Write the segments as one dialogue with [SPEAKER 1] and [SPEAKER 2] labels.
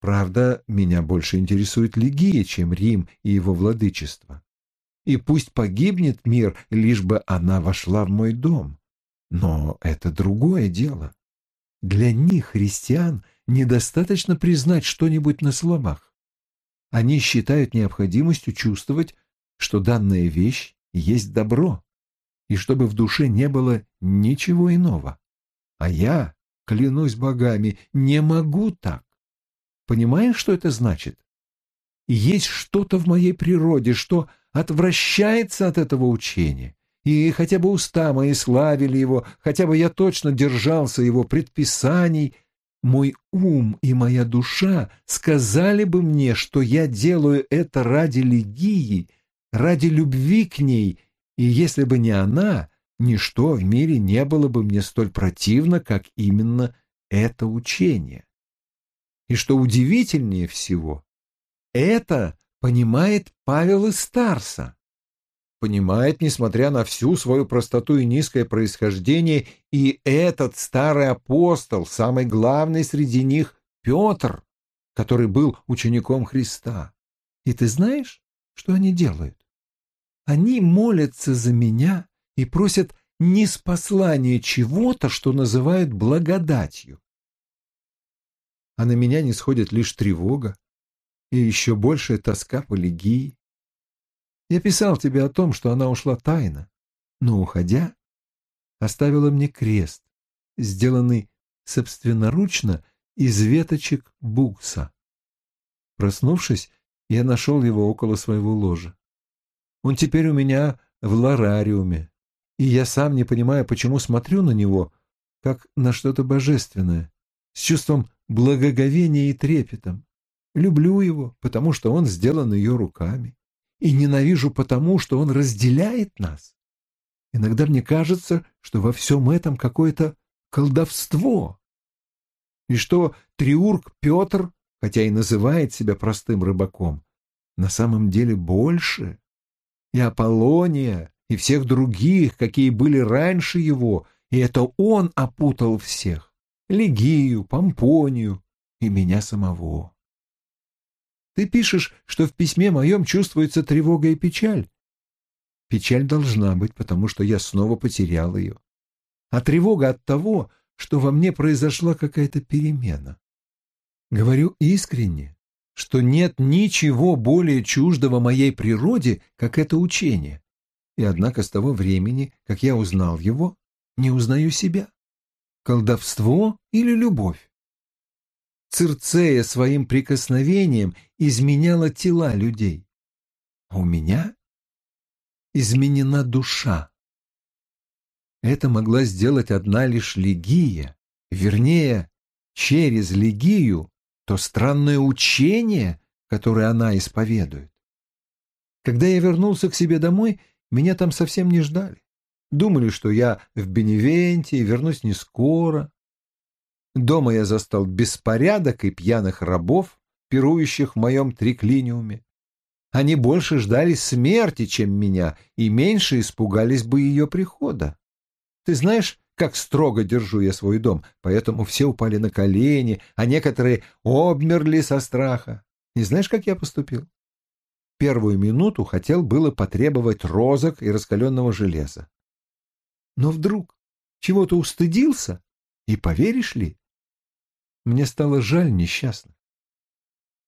[SPEAKER 1] Правда, меня больше интересует Лигия, чем Рим и его владычество. И пусть погибнет мир, лишь бы она вошла в мой дом. Но это другое дело. Для них, христиан, недостаточно признать что-нибудь на словах. Они считают необходимостью чувствовать, что данная вещь есть добро, и чтобы в душе не было ничего иного. А я, клянусь богами, не могу так. Понимаешь, что это значит? Есть что-то в моей природе, что отвращается от этого учения. И хотя бы уста мои славили его, хотя бы я точно держался его предписаний, мой ум и моя душа сказали бы мне, что я делаю это ради Легии, ради любви к ней, и если бы не она, ничто в мире не было бы мне столь противно, как именно это учение. И что удивительнее всего, это понимает Павел из Старса. Понимает, несмотря на всю свою простоту и низкое происхождение, и этот старый апостол, самый главный среди них, Петр, который был учеником Христа. И ты знаешь, что они делают? Они молятся за меня и просят не с послания чего-то, что называют благодатью. А на меня не сходит лишь тревога и еще большая тоска по Легии. Я писал тебе о том, что она ушла тайно, но, уходя, оставила мне крест, сделанный собственноручно из веточек букса. Проснувшись, я нашел его около своего ложа. Он теперь у меня в ларариуме, и я сам не понимаю, почему смотрю на него, как на что-то божественное, с чувством благоговения и трепетом. Люблю его, потому что он сделан ее руками, и ненавижу потому, что он разделяет нас. Иногда мне кажется, что во всем этом какое-то колдовство, и что Триург Петр, хотя и называет себя простым рыбаком, на самом деле больше, и Аполлония, и всех других, какие были раньше его, и это он опутал всех, Легию, Помпонию и меня самого. Ты пишешь, что в письме моем чувствуется тревога и печаль. Печаль должна быть, потому что я снова потерял ее. А тревога от того, что во мне произошла какая-то перемена. Говорю искренне, что нет ничего более чуждого моей природе, как это учение. И однако с того времени, как я узнал его, не узнаю себя. Колдовство или любовь? Цирцея своим прикосновением изменяла тела людей. А у меня изменена душа. Это могла сделать одна лишь Легия, вернее, через Легию то странное учение, которое она исповедует. Когда я вернулся к себе домой, меня там совсем не ждали. Думали, что я в Беневенте и вернусь не скоро. Дома я застал беспорядок и пьяных рабов, пирующих в моем триклиниуме. Они больше ждали смерти, чем меня, и меньше испугались бы ее прихода. Ты знаешь, как строго держу я свой дом, поэтому все упали на колени, а некоторые обмерли со страха. И знаешь, как я поступил? Первую минуту хотел было потребовать розок и раскаленного железа. Но вдруг чего-то устыдился, и поверишь ли, мне стало жаль несчастных.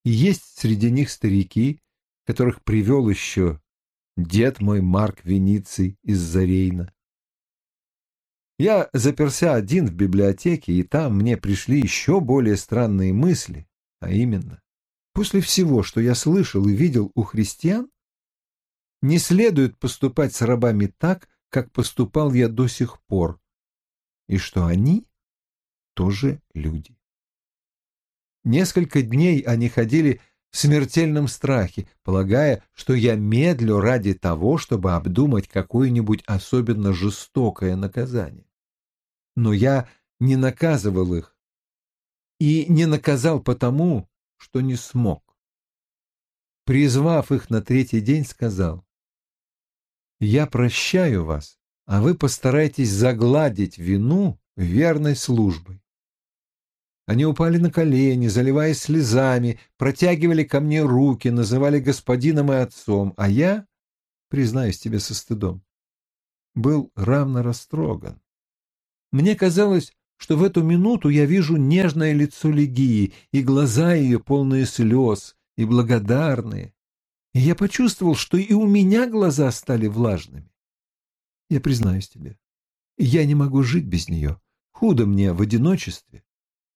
[SPEAKER 1] И есть среди них старики, которых привел еще дед мой Марк Вениций из Зарейна. Я заперся один в библиотеке, и там мне пришли еще более странные мысли, а именно, после всего, что я слышал и видел у христиан, не следует поступать с рабами так, как поступал я до сих пор, и что они тоже люди. Несколько дней они ходили в смертельном страхе, полагая, что я медлю ради того, чтобы обдумать какое-нибудь особенно жестокое наказание но я не наказывал их. И не наказал потому, что не смог. Призвав их на третий день, сказал, «Я прощаю вас, а вы постарайтесь загладить вину верной службой». Они упали на колени, заливаясь слезами, протягивали ко мне руки, называли господином и отцом, а я, признаюсь тебе со стыдом, был равно растроган. Мне казалось, что в эту минуту я вижу нежное лицо Легии и глаза ее полные слез и благодарные. И я почувствовал, что и у меня глаза стали влажными. Я признаюсь тебе, я не могу жить без нее. Худо мне в одиночестве.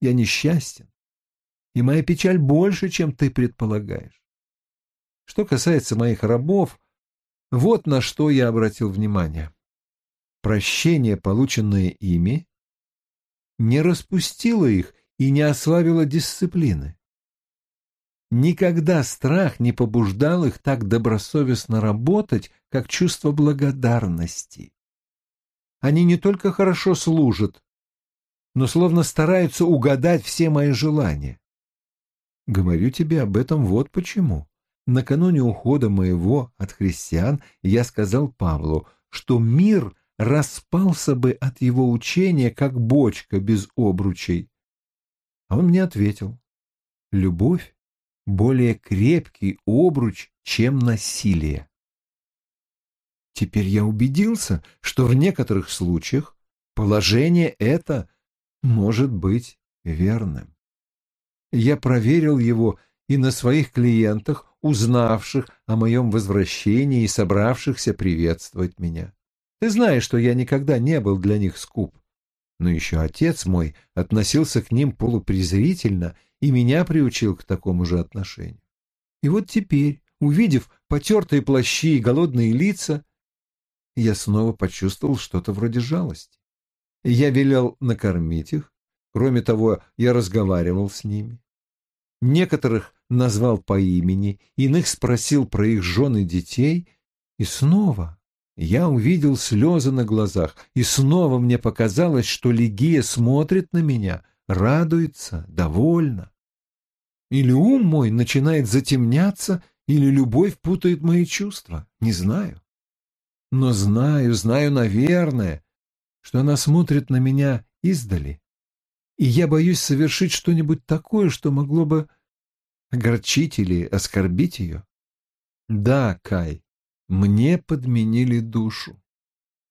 [SPEAKER 1] Я несчастен. И моя печаль больше, чем ты предполагаешь. Что касается моих рабов, вот на что я обратил внимание. Прощение, полученное ими, не распустило их и не ослабило дисциплины. Никогда страх не побуждал их так добросовестно работать, как чувство благодарности. Они не только хорошо служат, но словно стараются угадать все мои желания. Говорю тебе об этом вот почему. Накануне ухода моего от христиан я сказал Павлу, что мир распался бы от его учения, как бочка без обручей. А он мне ответил, любовь более крепкий обруч, чем насилие. Теперь я убедился, что в некоторых случаях положение это может быть верным. Я проверил его и на своих клиентах, узнавших о моем возвращении и собравшихся приветствовать меня. Ты знаешь, что я никогда не был для них скуп. Но еще отец мой относился к ним полупрезрительно и меня приучил к такому же отношению. И вот теперь, увидев потертые плащи и голодные лица, я снова почувствовал что-то вроде жалости. Я велел накормить их, кроме того, я разговаривал с ними. Некоторых назвал по имени, иных спросил про их жен и детей, и снова я увидел слезы на глазах, и снова мне показалось, что Лигия смотрит на меня, радуется, довольна. Или ум мой начинает затемняться, или любовь путает мои чувства, не знаю. Но знаю, знаю, наверное, что она смотрит на меня издали, и я боюсь совершить что-нибудь такое, что могло бы огорчить или оскорбить ее. Да, Кай, мне подменили душу.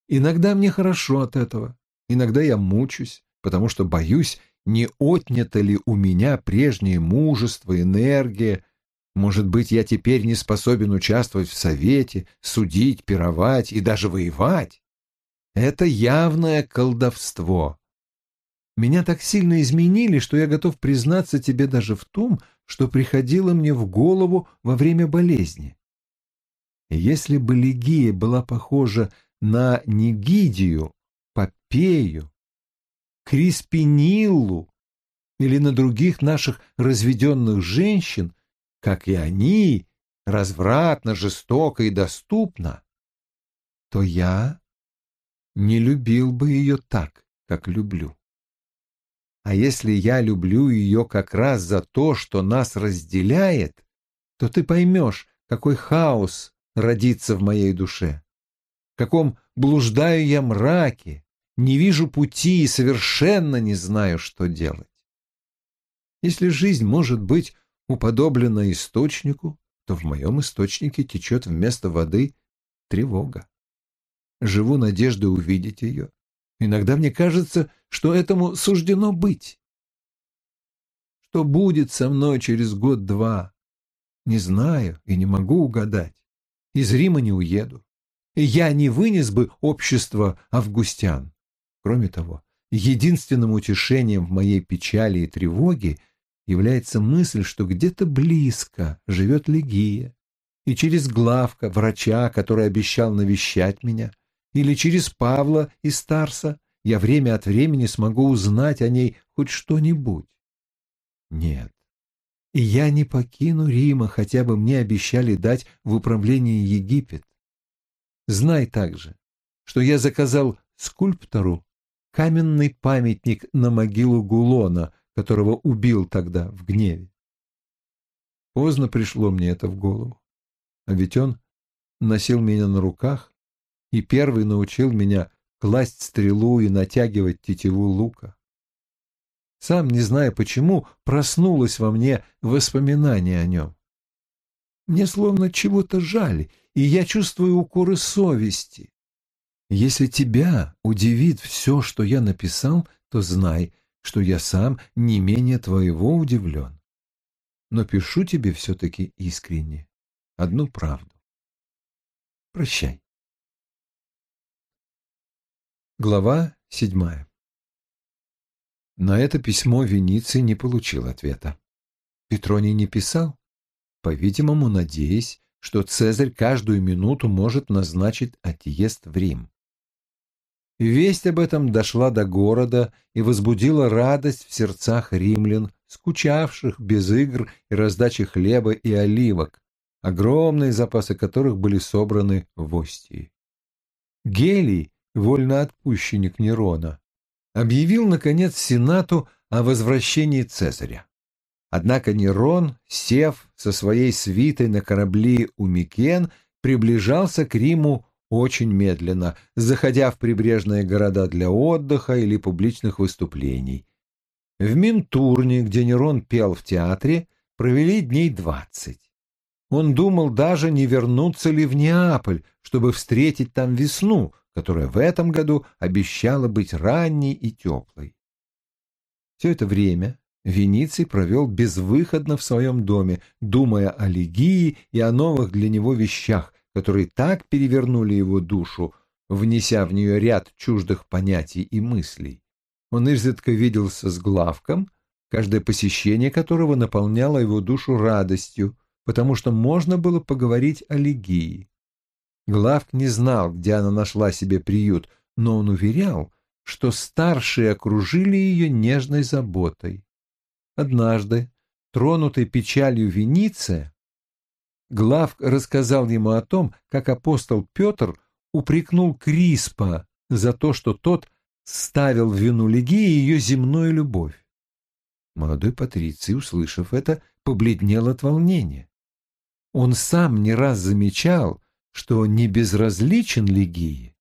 [SPEAKER 1] Иногда мне хорошо от этого, иногда я мучусь, потому что боюсь, не отнято ли у меня прежнее мужество, энергия. Может быть, я теперь не способен участвовать в совете, судить, пировать и даже воевать. Это явное колдовство. Меня так сильно изменили, что я готов признаться тебе даже в том, что приходило мне в голову во время болезни. Если бы Лигия была похожа на Нигидию, Попею, Криспиниллу или на других наших разведенных женщин, как и они, развратно, жестоко и доступно, то я не любил бы ее так, как люблю. А если я люблю ее как раз за то, что нас разделяет, то ты поймешь, какой хаос родиться в моей душе. В каком блуждаю я мраке, не вижу пути и совершенно не знаю, что делать. Если жизнь может быть уподоблена источнику, то в моем источнике течет вместо воды тревога. Живу надеждой увидеть ее. Иногда мне кажется, что этому суждено быть. Что будет со мной через год-два, не знаю и не могу угадать из Рима не уеду. Я не вынес бы общество августян. Кроме того, единственным утешением в моей печали и тревоге является мысль, что где-то близко живет Легия, и через главка, врача, который обещал навещать меня, или через Павла из Старса я время от времени смогу узнать о ней хоть что-нибудь. Нет, и я не покину Рима, хотя бы мне обещали дать в управление Египет. Знай также, что я заказал скульптору каменный памятник на могилу Гулона, которого убил тогда в гневе. Поздно пришло мне это в голову. А ведь он носил меня на руках и первый научил меня класть стрелу и натягивать тетиву лука. Сам, не зная почему, проснулось во мне воспоминание о нем. Мне словно чего-то жаль, и я чувствую укоры совести. Если тебя удивит все, что я написал, то знай, что я сам не менее твоего удивлен. Но пишу тебе все-таки искренне одну правду. Прощай. Глава седьмая На это письмо Вениций не получил ответа. Петроний не писал, по-видимому, надеясь, что Цезарь каждую минуту может назначить отъезд в Рим. Весть об этом дошла до города и возбудила радость в сердцах римлян, скучавших без игр и раздачи хлеба и оливок, огромные запасы которых были собраны в Остии. Гелий, вольноотпущенник Нерона, объявил, наконец, Сенату о возвращении Цезаря. Однако Нерон, сев со своей свитой на корабли у Микен, приближался к Риму очень медленно, заходя в прибрежные города для отдыха или публичных выступлений. В Минтурне, где Нерон пел в театре, провели дней двадцать. Он думал даже, не вернуться ли в Неаполь, чтобы встретить там весну, которая в этом году обещала быть ранней и теплой. Все это время Вениций провел безвыходно в своем доме, думая о Лигии и о новых для него вещах, которые так перевернули его душу, внеся в нее ряд чуждых понятий и мыслей. Он изредка виделся с Главком, каждое посещение которого наполняло его душу радостью, потому что можно было поговорить о Лигии. Главк не знал, где она нашла себе приют, но он уверял, что старшие окружили ее нежной заботой. Однажды, тронутый печалью Вениция, Главк рассказал ему о том, как апостол Петр упрекнул Криспа за то, что тот ставил в вину Легии ее земную любовь. Молодой Патриций, услышав это, побледнел от волнения. Он сам не раз замечал, что не безразличен Легии,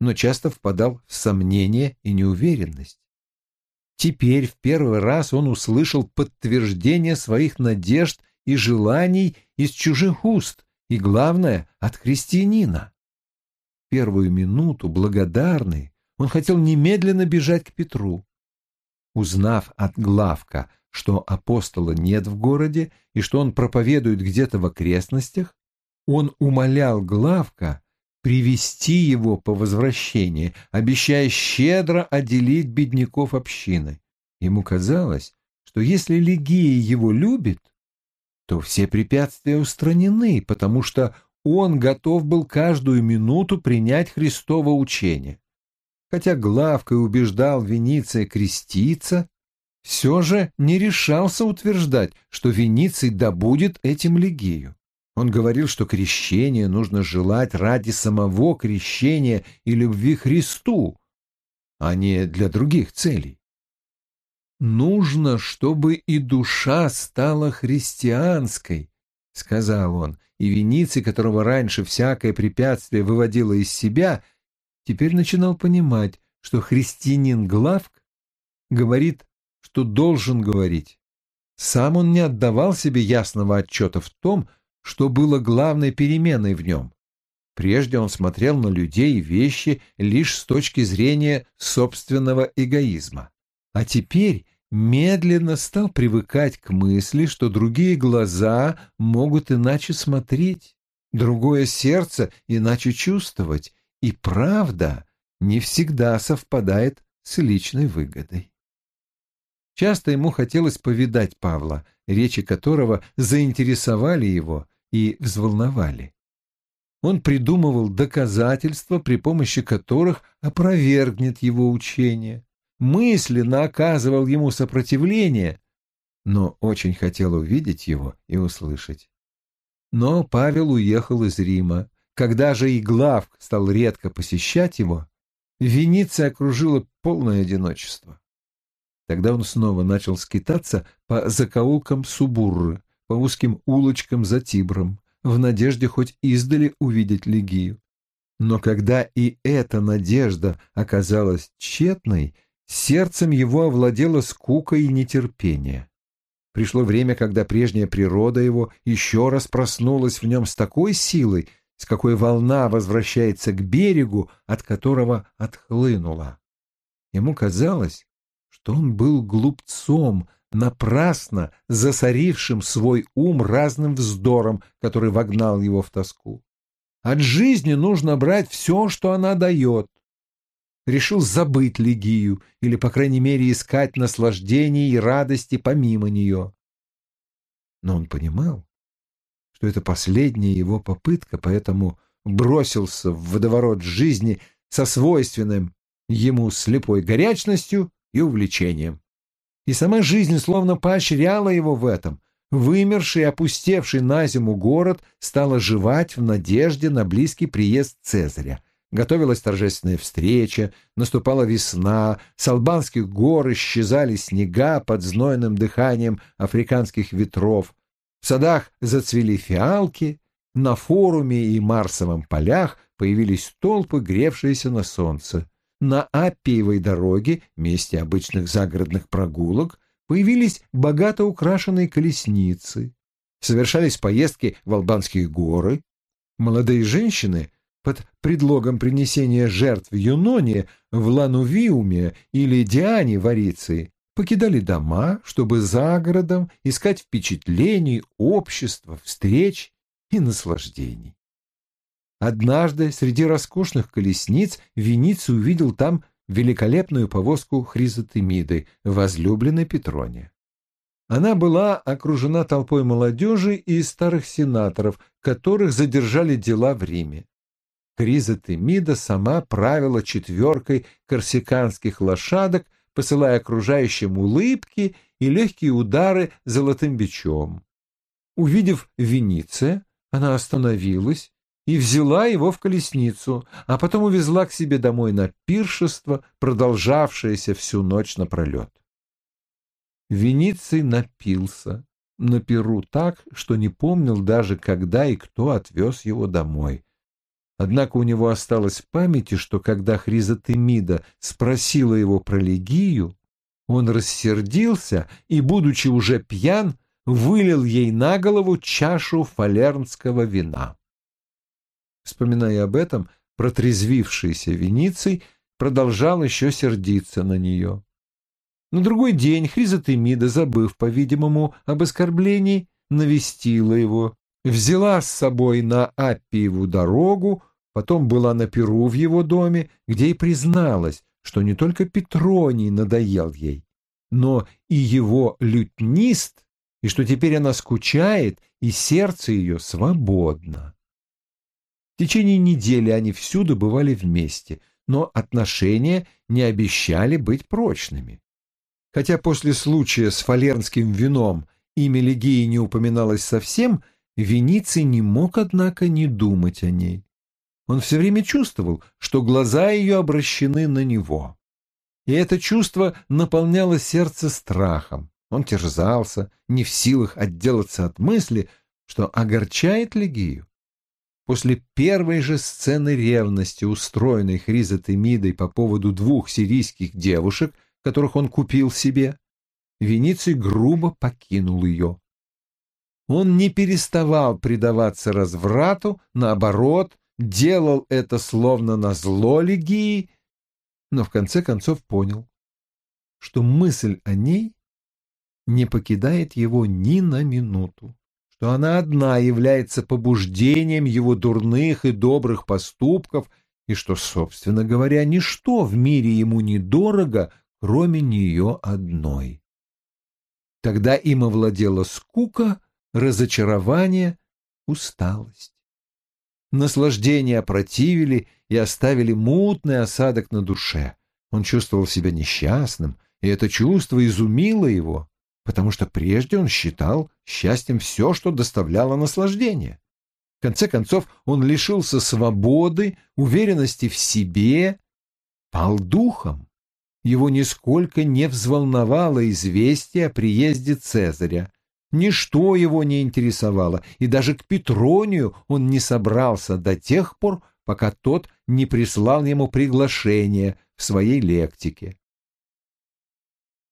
[SPEAKER 1] но часто впадал в сомнение и неуверенность. Теперь в первый раз он услышал подтверждение своих надежд и желаний из чужих уст, и, главное, от христианина. Первую минуту, благодарный, он хотел немедленно бежать к Петру. Узнав от Главка, что апостола нет в городе и что он проповедует где-то в окрестностях, он умолял Главка привести его по возвращении, обещая щедро отделить бедняков общины. Ему казалось, что если Лигия его любит, то все препятствия устранены, потому что он готов был каждую минуту принять Христово учение. Хотя Главка убеждал Вениция креститься, все же не решался утверждать, что Вениций добудет этим Лигию. Он говорил, что крещение нужно желать ради самого крещения и любви Христу, а не для других целей. «Нужно, чтобы и душа стала христианской», — сказал он, и Вениций, которого раньше всякое препятствие выводило из себя, теперь начинал понимать, что христианин Главк говорит что должен говорить. Сам он не отдавал себе ясного отчета в том, что было главной переменой в нем. Прежде он смотрел на людей и вещи лишь с точки зрения собственного эгоизма. А теперь медленно стал привыкать к мысли, что другие глаза могут иначе смотреть, другое сердце иначе чувствовать, и правда не всегда совпадает с личной выгодой. Часто ему хотелось повидать Павла, речи которого заинтересовали его и взволновали. Он придумывал доказательства, при помощи которых опровергнет его учение, мысленно оказывал ему сопротивление, но очень хотел увидеть его и услышать. Но Павел уехал из Рима. Когда же и Главк стал редко посещать его, Венеция окружила полное одиночество. Тогда он снова начал скитаться по закоулкам Субурры, по узким улочкам за Тибром, в надежде хоть издали увидеть Лигию. Но когда и эта надежда оказалась тщетной, сердцем его овладела скука и нетерпение. Пришло время, когда прежняя природа его еще раз проснулась в нем с такой силой, с какой волна возвращается к берегу, от которого отхлынула. Ему казалось, что он был глупцом, напрасно засорившим свой ум разным вздором, который вогнал его в тоску. От жизни нужно брать все, что она дает. Решил забыть Легию или, по крайней мере, искать наслаждений и радости помимо нее. Но он понимал, что это последняя его попытка, поэтому бросился в водоворот жизни со свойственным ему слепой горячностью и увлечением. И сама жизнь словно поощряла его в этом, Вымерший и опустевший на зиму город стал оживать в надежде на близкий приезд Цезаря. Готовилась торжественная встреча, наступала весна, с албанских гор исчезали снега под знойным дыханием африканских ветров. В садах зацвели фиалки, на форуме и Марсовом полях появились толпы, гревшиеся на солнце. На Аппиевой дороге, месте обычных загородных прогулок, появились богато украшенные колесницы, совершались поездки в Албанские горы, молодые женщины под предлогом принесения жертв Юноне в Ланувиуме или Диане в Ариции покидали дома, чтобы за городом искать впечатлений, общества, встреч и наслаждений. Однажды среди роскошных колесниц Вениций увидел там великолепную повозку Хризотемиды, возлюбленной Петроне. Она была окружена толпой молодежи и старых сенаторов, которых задержали дела в Риме. Хризотемида сама правила четверкой корсиканских лошадок, посылая окружающим улыбки и легкие удары золотым бичом. Увидев Вениция, она остановилась и взяла его в колесницу, а потом увезла к себе домой на пиршество, продолжавшееся всю ночь напролет. Вениций напился на перу так, что не помнил даже, когда и кто отвез его домой. Однако у него осталось в памяти, что когда Хризотемида спросила его про Легию, он рассердился и, будучи уже пьян, вылил ей на голову чашу фалернского вина. Вспоминая об этом, протрезвившийся Вениций продолжал еще сердиться на нее. На другой день Хризотемида, забыв, по-видимому, об оскорблении, навестила его, взяла с собой на Аппиеву дорогу, потом была на Перу в его доме, где и призналась, что не только Петроний надоел ей, но и его лютнист, и что теперь она скучает, и сердце ее свободно. В течение недели они всюду бывали вместе, но отношения не обещали быть прочными. Хотя после случая с фалернским вином имя Легии не упоминалось совсем, Вениций не мог, однако, не думать о ней. Он все время чувствовал, что глаза ее обращены на него. И это чувство наполняло сердце страхом. Он терзался, не в силах отделаться от мысли, что огорчает Легию. После первой же сцены ревности, устроенной Хризотемидой по поводу двух сирийских девушек, которых он купил себе, Вениций грубо покинул ее. Он не переставал предаваться разврату, наоборот, делал это словно на зло Легии, но в конце концов понял, что мысль о ней не покидает его ни на минуту что она одна является побуждением его дурных и добрых поступков, и что, собственно говоря, ничто в мире ему недорого, кроме нее одной. Тогда им овладела скука, разочарование, усталость. Наслаждения опротивили и оставили мутный осадок на душе. Он чувствовал себя несчастным, и это чувство изумило его потому что прежде он считал счастьем все, что доставляло наслаждение. В конце концов, он лишился свободы, уверенности в себе, пал духом. Его нисколько не взволновало известие о приезде Цезаря. Ничто его не интересовало, и даже к Петронию он не собрался до тех пор, пока тот не прислал ему приглашение в своей лектике.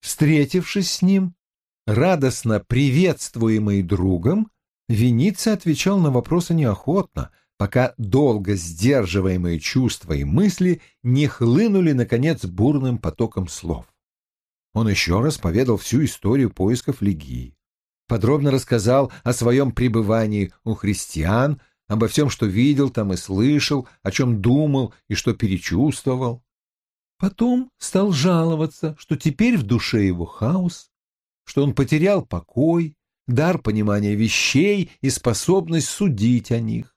[SPEAKER 1] Встретившись с ним, радостно приветствуемый другом, Веница отвечал на вопросы неохотно, пока долго сдерживаемые чувства и мысли не хлынули, наконец, бурным потоком слов. Он еще раз поведал всю историю поисков Легии, подробно рассказал о своем пребывании у христиан, обо всем, что видел там и слышал, о чем думал и что перечувствовал. Потом стал жаловаться, что теперь в душе его хаос, что он потерял покой, дар понимания вещей и способность судить о них.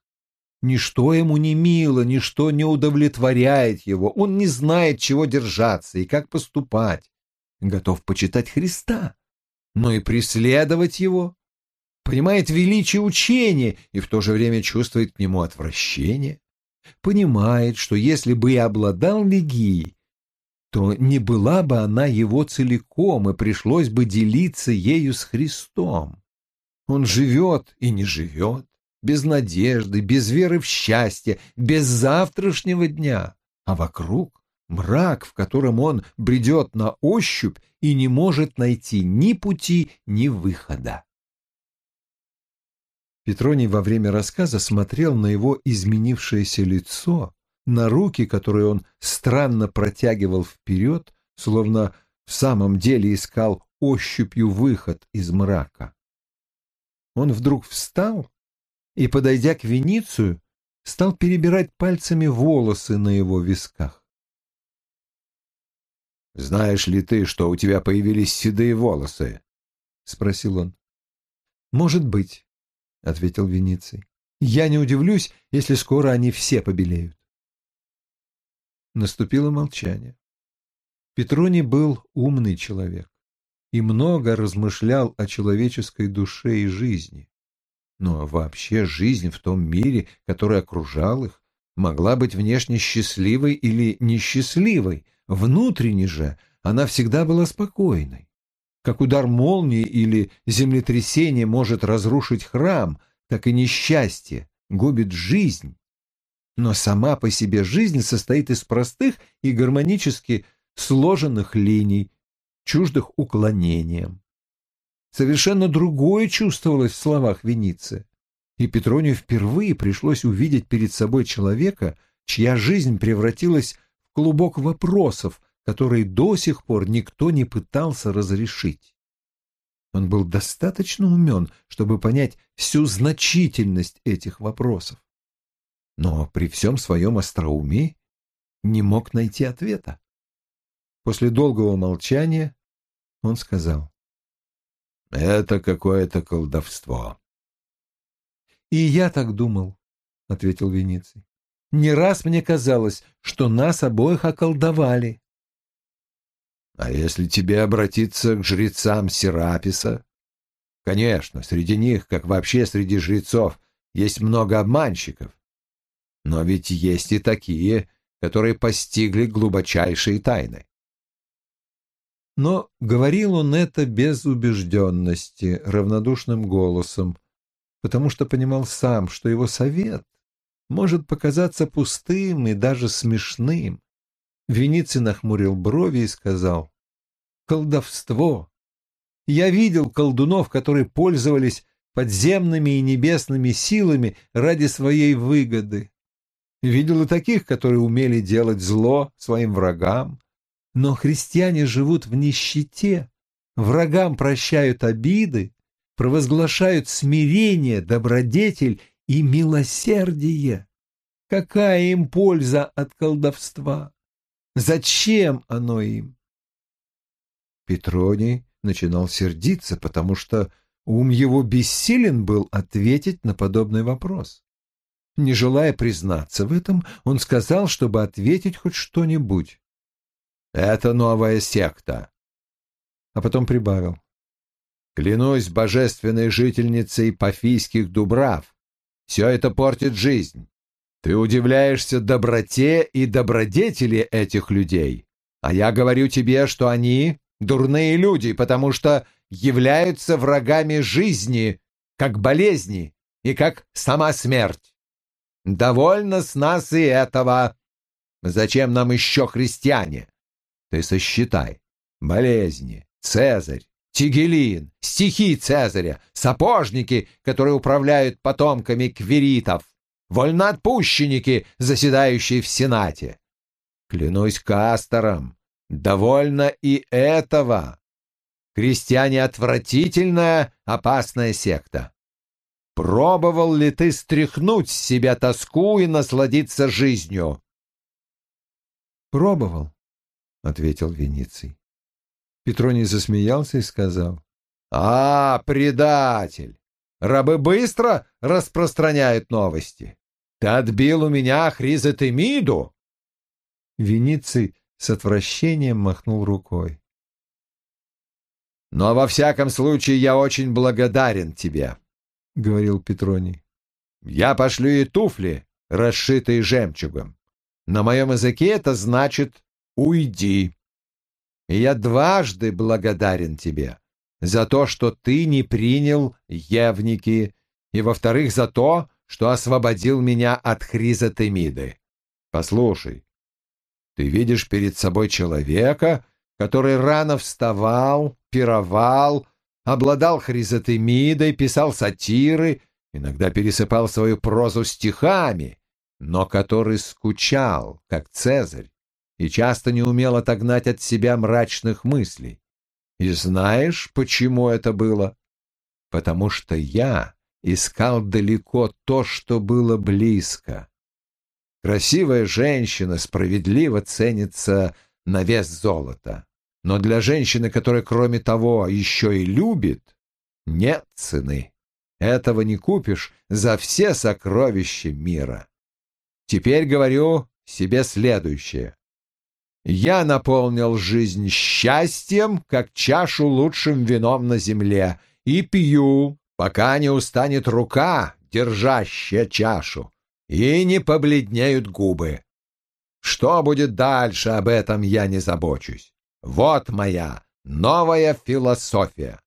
[SPEAKER 1] Ничто ему не мило, ничто не удовлетворяет его, он не знает, чего держаться и как поступать. Готов почитать Христа, но и преследовать его. Понимает величие учения и в то же время чувствует к нему отвращение. Понимает, что если бы и обладал легией, то не была бы она его целиком, и пришлось бы делиться ею с Христом. Он живет и не живет, без надежды, без веры в счастье, без завтрашнего дня, а вокруг мрак, в котором он бредет на ощупь и не может найти ни пути, ни выхода. Петроний во время рассказа смотрел на его изменившееся лицо, на руки, которые он странно протягивал вперед, словно в самом деле искал ощупью выход из мрака. Он вдруг встал и, подойдя к Веницию, стал перебирать пальцами волосы на его висках. «Знаешь ли ты, что у тебя появились седые волосы?» — спросил он. «Может быть», — ответил Вениций. «Я не удивлюсь, если скоро они все побелеют». Наступило молчание. Петроний был умный человек и много размышлял о человеческой душе и жизни. Но вообще жизнь в том мире, который окружал их, могла быть внешне счастливой или несчастливой, внутренне же она всегда была спокойной. Как удар молнии или землетрясение может разрушить храм, так и несчастье губит жизнь. Но сама по себе жизнь состоит из простых и гармонически сложенных линий, чуждых уклонениям. Совершенно другое чувствовалось в словах Веницы, и Петронию впервые пришлось увидеть перед собой человека, чья жизнь превратилась клубок вопросов, которые до сих пор никто не пытался разрешить. Он был достаточно умен, чтобы понять всю значительность этих вопросов но при всем своем остроумии не мог найти ответа. После долгого молчания он сказал, «Это какое-то колдовство». «И я так думал», — ответил Вениций. «Не раз мне казалось, что нас обоих околдовали». «А если тебе обратиться к жрецам Сераписа?» «Конечно, среди них, как вообще среди жрецов, есть много обманщиков. Но ведь есть и такие, которые постигли глубочайшие тайны. Но говорил он это без убежденности, равнодушным голосом, потому что понимал сам, что его совет может показаться пустым и даже смешным. Вениций нахмурил брови и сказал, «Колдовство! Я видел колдунов, которые пользовались подземными и небесными силами ради своей выгоды. Видел и таких, которые умели делать зло своим врагам. Но христиане живут в нищете, врагам прощают обиды, провозглашают смирение, добродетель и милосердие. Какая им польза от колдовства? Зачем оно им? Петроний начинал сердиться, потому что ум его бессилен был ответить на подобный вопрос. Не желая признаться в этом, он сказал, чтобы ответить хоть что-нибудь. «Это новая секта». А потом прибавил. «Клянусь божественной жительницей Пафийских Дубрав, все это портит жизнь. Ты удивляешься доброте и добродетели этих людей, а я говорю тебе, что они дурные люди, потому что являются врагами жизни, как болезни и как сама смерть. Довольно с нас и этого. Зачем нам еще христиане? Ты сосчитай. Болезни, Цезарь, Тигелин, стихи Цезаря, сапожники, которые управляют потомками кверитов, вольноотпущенники, заседающие в Сенате. Клянусь Кастором, довольно и этого. Крестьяне — отвратительная, опасная секта. Пробовал ли ты стряхнуть с себя тоску и насладиться жизнью?
[SPEAKER 2] Пробовал, — ответил Вениций. Петроний засмеялся и сказал.
[SPEAKER 1] «А, предатель! Рабы быстро распространяют новости. Ты отбил у меня Хризотемиду!»
[SPEAKER 2] Вениций с отвращением махнул рукой.
[SPEAKER 1] «Но во всяком случае я очень благодарен тебе», —
[SPEAKER 2] говорил Петроний.
[SPEAKER 1] «Я пошлю ей туфли, расшитые жемчугом. На моем языке это значит «уйди». И я дважды благодарен тебе за то, что ты не принял Евники, и, во-вторых, за то, что освободил меня от Хризотемиды. Послушай, ты видишь перед собой человека, который рано вставал, пировал, обладал Хризотемидой, писал сатиры, иногда пересыпал свою прозу стихами, но который скучал, как Цезарь, и часто не умел отогнать от себя мрачных мыслей. И знаешь, почему это было? Потому что я искал далеко то, что было близко. Красивая женщина справедливо ценится на вес золота, но для женщины, которая, кроме того, еще и любит, нет цены. Этого не купишь за все сокровища мира. Теперь говорю себе следующее. Я наполнил жизнь счастьем, как чашу лучшим вином на земле, и пью, пока не устанет рука, держащая чашу, и не побледнеют губы. Что будет дальше, об этом я не забочусь. Вот моя новая философия.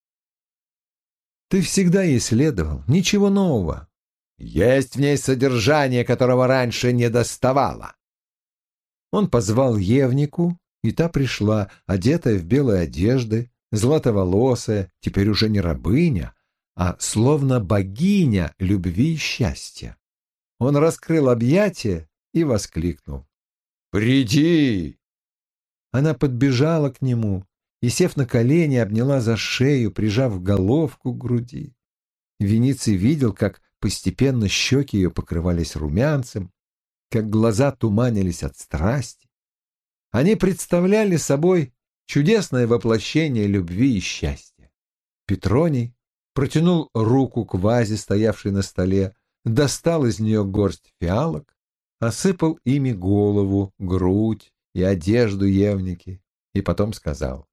[SPEAKER 2] Ты всегда исследовал, ничего нового.
[SPEAKER 1] Есть в ней содержание, которого раньше не доставало.
[SPEAKER 2] Он позвал Евнику, и та пришла, одетая в белые одежды, златоволосая, теперь уже не рабыня, а словно богиня любви и счастья. Он раскрыл объятия и воскликнул.
[SPEAKER 1] «Приди!»
[SPEAKER 2] Она подбежала к нему и, сев на колени, обняла за шею, прижав головку к груди. Вениций видел, как постепенно щеки ее покрывались румянцем, как глаза туманились от страсти. Они представляли собой чудесное воплощение любви и счастья. Петроний протянул руку к вазе, стоявшей на столе, достал из нее горсть фиалок, осыпал ими голову, грудь и одежду Евники, и потом сказал,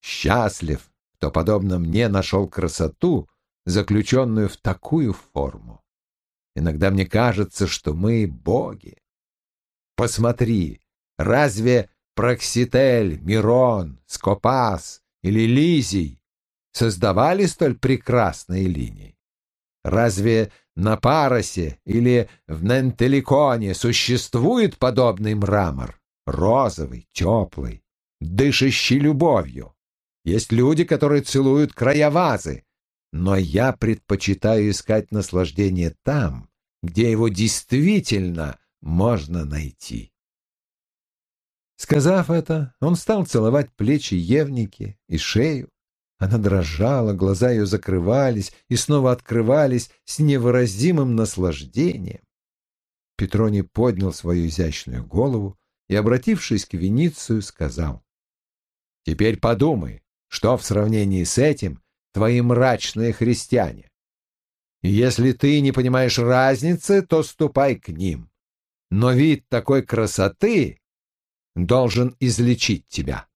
[SPEAKER 2] «Счастлив, кто, подобно мне, нашел красоту, заключенную в такую форму. Иногда мне кажется, что мы боги. Посмотри, разве Прокситель, Мирон, Скопас или Лизий создавали столь прекрасные линии? Разве на Паросе или в Нентеликоне существует подобный мрамор, розовый, теплый, дышащий любовью? Есть люди, которые целуют края вазы, но я предпочитаю искать наслаждение там, где его действительно можно найти. Сказав это, он стал целовать плечи Евники и шею. Она дрожала, глаза ее закрывались и снова открывались с невыразимым наслаждением. Петроний поднял свою изящную голову и, обратившись к Веницию, сказал, «Теперь подумай, что в сравнении с этим твои мрачные христиане. Если ты не понимаешь разницы, то ступай к ним. Но вид такой красоты должен излечить тебя.